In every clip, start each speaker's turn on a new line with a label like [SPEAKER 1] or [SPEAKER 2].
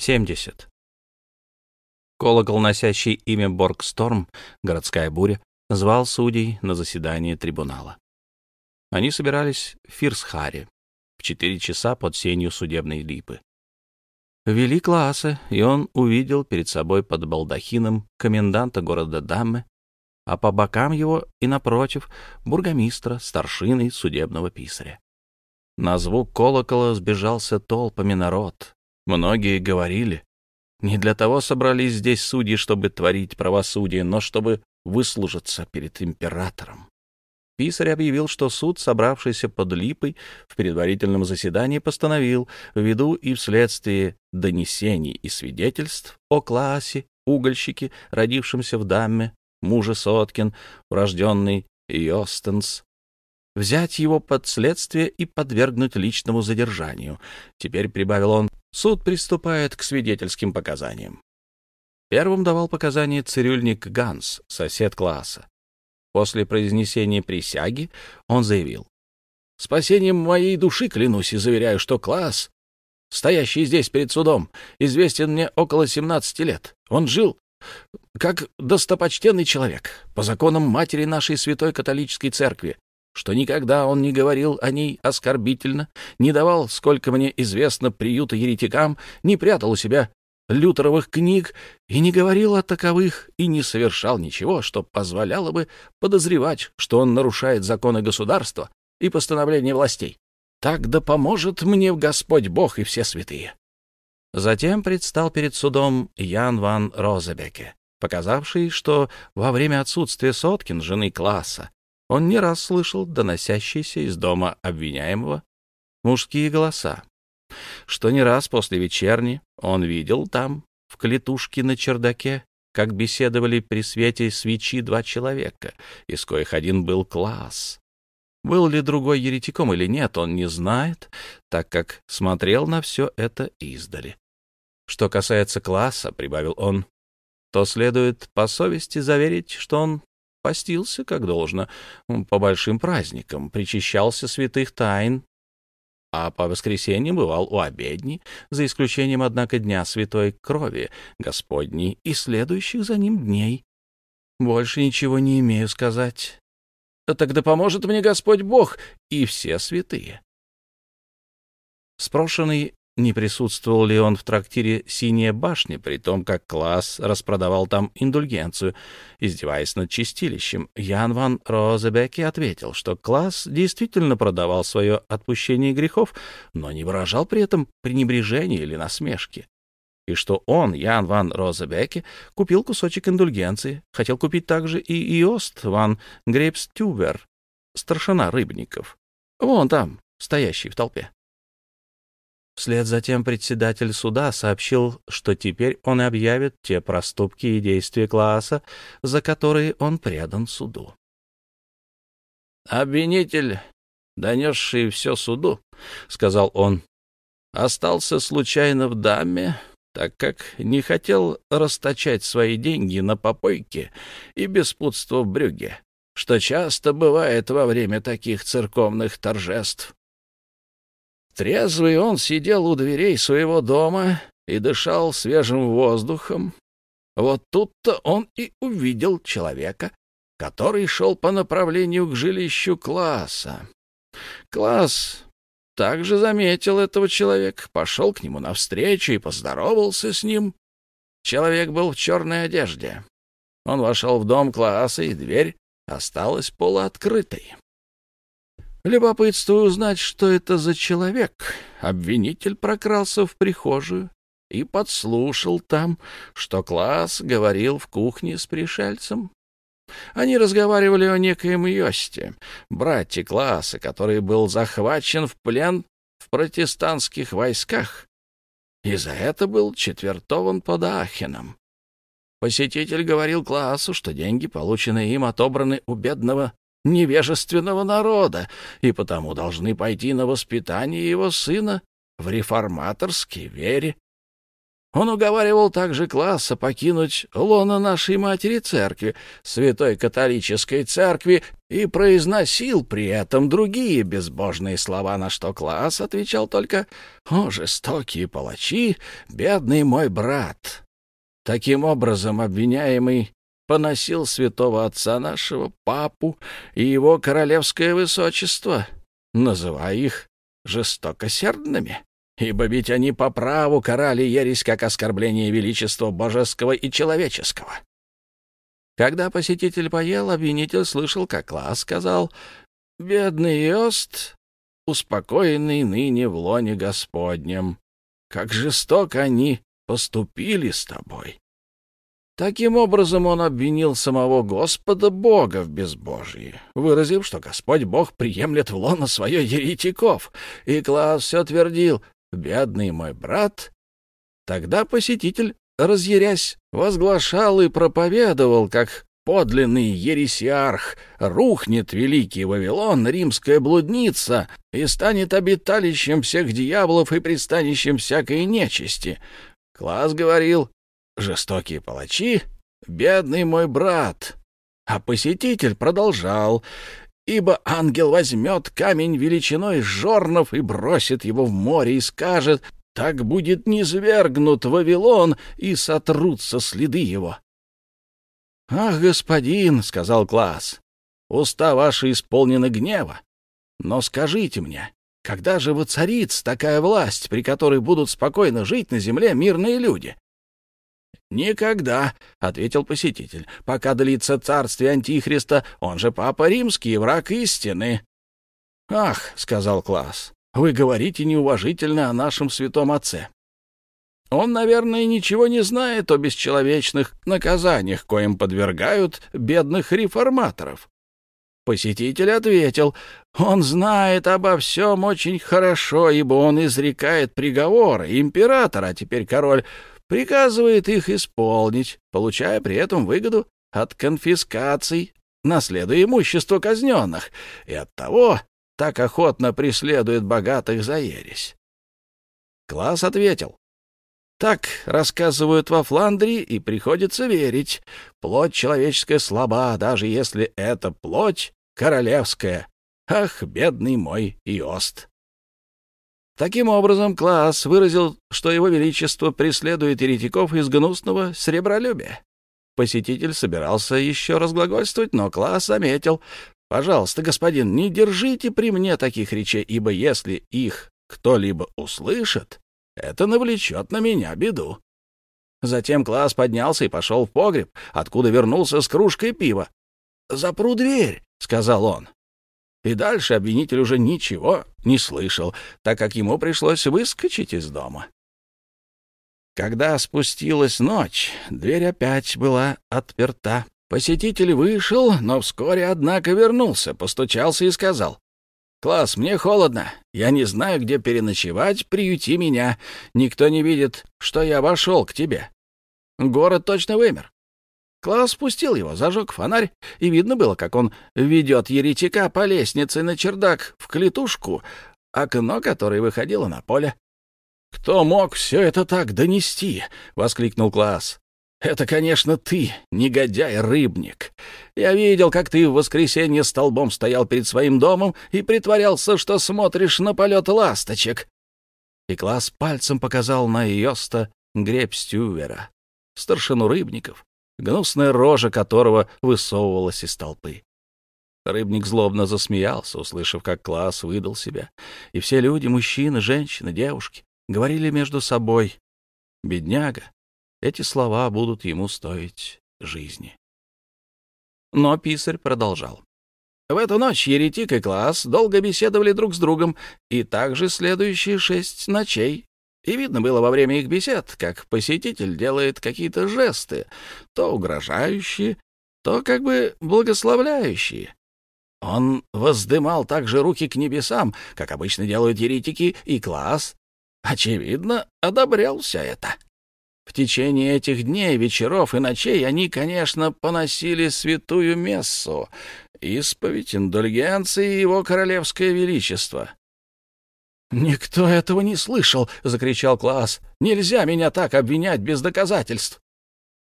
[SPEAKER 1] 70. Колокол, носящий имя Боргсторм, городская буря, звал судей на заседание трибунала. Они собирались в Фирсхаре в четыре часа под сенью судебной липы. Вели класса, и он увидел перед собой под балдахином коменданта города Дамме, а по бокам его и напротив бургомистра, старшины судебного писаря. На звук колокола сбежался толпами народ, Многие говорили, не для того собрались здесь судьи, чтобы творить правосудие, но чтобы выслужиться перед императором. Писарь объявил, что суд, собравшийся под липой в предварительном заседании, постановил, ввиду и вследствие донесений и свидетельств о классе, угольщике, родившемся в Дамме, муже Соткин, урожденный Йостенс, взять его под следствие и подвергнуть личному задержанию. Теперь, прибавил он, суд приступает к свидетельским показаниям. Первым давал показания цирюльник Ганс, сосед класса. После произнесения присяги он заявил. «Спасением моей души клянусь и заверяю, что класс, стоящий здесь перед судом, известен мне около 17 лет. Он жил как достопочтенный человек, по законам матери нашей святой католической церкви, что никогда он не говорил о ней оскорбительно, не давал, сколько мне известно, приюта еретикам, не прятал у себя лютеровых книг и не говорил о таковых и не совершал ничего, что позволяло бы подозревать, что он нарушает законы государства и постановления властей. Так да поможет мне Господь Бог и все святые. Затем предстал перед судом Ян ван Розебеке, показавший, что во время отсутствия Соткин, жены класса, он не раз слышал доносящиеся из дома обвиняемого мужские голоса, что не раз после вечерни он видел там, в клетушке на чердаке, как беседовали при свете свечи два человека, из коих один был класс. Был ли другой еретиком или нет, он не знает, так как смотрел на все это издали. Что касается класса, — прибавил он, — то следует по совести заверить, что он постился, как должно, по большим праздникам, причащался святых тайн, а по воскресеньям бывал у обедни, за исключением, однако, дня святой крови Господней и следующих за ним дней. Больше ничего не имею сказать. Тогда поможет мне Господь Бог и все святые. Спрошенный не присутствовал ли он в трактире «Синяя башня», при том, как класс распродавал там индульгенцию. Издеваясь над чистилищем, Ян ван Розебеке ответил, что класс действительно продавал свое отпущение грехов, но не выражал при этом пренебрежения или насмешки. И что он, Ян ван Розебеке, купил кусочек индульгенции, хотел купить также и Иост ван Грейпстюбер, старшина рыбников. Вон там, стоящий в толпе. Вслед за тем председатель суда сообщил, что теперь он объявит те проступки и действия класса, за которые он предан суду. «Обвинитель, донесший все суду, — сказал он, — остался случайно в даме, так как не хотел расточать свои деньги на попойки и беспутство в брюге, что часто бывает во время таких церковных торжеств. Трезвый он сидел у дверей своего дома и дышал свежим воздухом. Вот тут-то он и увидел человека, который шел по направлению к жилищу класса. Класс также заметил этого человека, пошел к нему навстречу и поздоровался с ним. Человек был в черной одежде. Он вошел в дом класса, и дверь осталась полуоткрытой. Любопытствую узнать, что это за человек. Обвинитель прокрался в прихожую и подслушал там, что класс говорил в кухне с пришельцем. Они разговаривали о некоем Йосте, брате класса, который был захвачен в плен в протестантских войсках, и за это был четвертован под Ахеном. Посетитель говорил классу, что деньги, полученные им, отобраны у бедного невежественного народа, и потому должны пойти на воспитание его сына в реформаторской вере.
[SPEAKER 2] Он уговаривал также класса покинуть лона нашей матери церкви, святой католической церкви, и произносил при этом другие безбожные слова, на что класс отвечал только «О, жестокие палачи, бедный мой брат!» Таким образом, обвиняемый поносил святого отца нашего, папу и его королевское высочество, называя их жестокосердными ибо ведь они по праву карали ересь как оскорбление величества божеского и человеческого. Когда посетитель поел, обвинитель слышал, как Класс сказал «Бедный Йост, успокоенный ныне в лоне Господнем, как жестоко они поступили с тобой». Таким образом, он обвинил самого Господа Бога в безбожии, выразив, что Господь Бог приемлет в лоно свое еретиков, и Класс все твердил бедный мой брат. Тогда посетитель, разъярясь, возглашал и проповедовал, как подлинный ересиарх, рухнет великий Вавилон, римская блудница, и станет обиталищем всех дьяволов и пристанищем всякой нечисти. Класс говорил, жестокие палачи, бедный мой брат. А посетитель продолжал, ибо ангел возьмет камень величиной жорнов и бросит его в море и скажет, так будет низвергнут Вавилон, и сотрутся следы его. — Ах, господин, — сказал Класс, — уста ваши исполнены гнева. Но скажите мне, когда же воцарится такая власть, при которой будут спокойно жить на земле мирные люди? «Никогда», — ответил посетитель, — «пока длится царствие Антихриста, он же Папа Римский, враг истины». «Ах», — сказал Класс, — «вы говорите неуважительно о нашем святом отце. Он, наверное, ничего не знает о бесчеловечных наказаниях, коим подвергают бедных реформаторов». Посетитель ответил, «Он знает обо всем очень хорошо, ибо он изрекает приговоры. Император, а теперь король, приказывает их исполнить, получая при этом выгоду от конфискаций, наследуя имущество казненных, и оттого так охотно преследует богатых за ересь. Класс ответил. Так рассказывают во Фландрии, и приходится верить. Плоть человеческая слаба, даже если это плоть королевская. Ах, бедный мой Иост! Таким образом, Класс выразил, что его величество преследует еретиков из гнусного сребролюбия. Посетитель собирался еще разглагольствовать, но Класс заметил. «Пожалуйста, господин, не держите при мне таких речей, ибо если их кто-либо услышит, это навлечет на меня беду». Затем Класс поднялся и пошел в погреб, откуда вернулся с кружкой пива. «Запру дверь», — сказал он. И дальше обвинитель уже ничего не слышал, так как ему пришлось выскочить из дома. Когда спустилась ночь, дверь опять была отперта. Посетитель вышел, но вскоре, однако, вернулся, постучался и сказал. «Класс, мне холодно. Я не знаю, где переночевать. Приюти меня. Никто не видит, что я вошел к тебе. Город точно вымер. Клаус спустил его, зажег фонарь, и видно было, как он ведет еретика по лестнице на чердак в клетушку, окно которое выходило на поле. «Кто мог все это так донести?» — воскликнул Класс. «Это, конечно, ты, негодяй-рыбник. Я видел, как ты в воскресенье столбом стоял перед своим домом и притворялся, что смотришь на полет ласточек». И Класс пальцем показал на Йоста гребь Стювера, старшину рыбников, гнусная рожа которого высовывалась из толпы. Рыбник злобно засмеялся, услышав, как класс выдал себя, и все люди, мужчины, женщины, девушки, говорили между собой «Бедняга, эти слова будут ему стоить жизни». Но писарь продолжал. В эту ночь еретик и класс долго беседовали друг с другом, и также следующие шесть ночей и видно было во время их бесед, как посетитель делает какие-то жесты, то угрожающие, то как бы благословляющие. Он воздымал также руки к небесам, как обычно делают еретики, и класс, очевидно, одобрял все это. В течение этих дней, вечеров и ночей они, конечно, поносили святую мессу, исповедь, индульгенции и его королевское величество. «Никто этого не слышал!» — закричал Класс. «Нельзя меня так обвинять без доказательств!»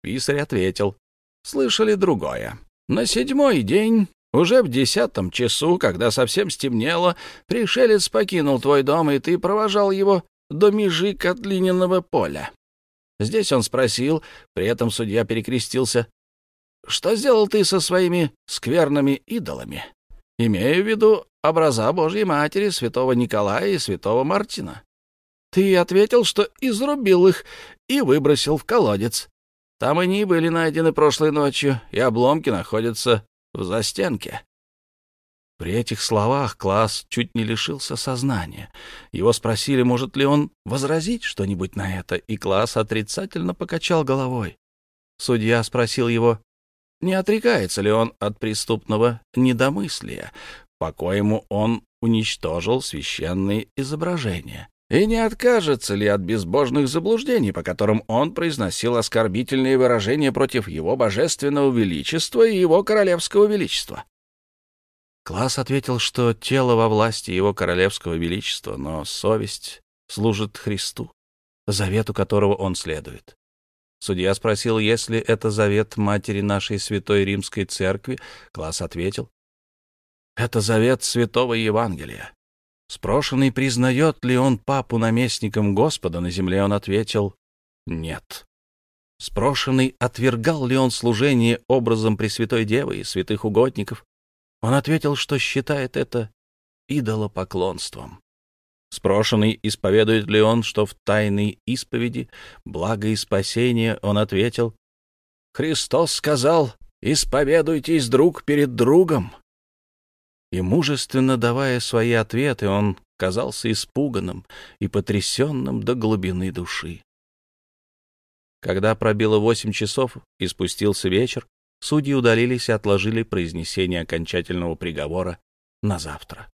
[SPEAKER 1] Писарь ответил.
[SPEAKER 2] «Слышали другое. На седьмой день, уже в десятом часу, когда совсем стемнело, пришелец покинул твой дом, и ты провожал его до межи Котлининого поля. Здесь он спросил, при этом судья перекрестился, «Что сделал ты со своими скверными идолами?» Имею в виду образа Божьей Матери, святого Николая и святого Мартина. Ты ответил, что изрубил их и выбросил в колодец. Там они были найдены прошлой ночью, и обломки находятся в застенке.
[SPEAKER 1] При этих словах Класс чуть не лишился сознания. Его спросили, может ли он возразить что-нибудь на это, и Класс отрицательно покачал головой. Судья спросил его, не отрекается ли он от преступного недомыслия, по коему он уничтожил священные изображения, и не откажется ли от безбожных заблуждений, по которым он произносил оскорбительные выражения против его божественного величества и его королевского величества. Класс ответил, что тело во власти его королевского величества, но совесть служит Христу, завету которого он следует. Судья спросил, если это завет матери нашей святой римской церкви. Класс ответил, это завет святого Евангелия. Спрошенный, признает ли он папу наместником Господа на земле, он ответил «нет». Спрошенный, отвергал ли он служение образом Пресвятой Девы и святых угодников, он ответил, что считает это идолопоклонством. Спрошенный, исповедует ли он, что в тайной исповеди благо и спасение, он ответил, «Христос сказал, исповедуйтесь друг перед другом». И мужественно давая свои ответы, он казался испуганным и потрясенным до глубины души. Когда пробило восемь часов и спустился вечер, судьи удалились и отложили произнесение окончательного приговора на завтра.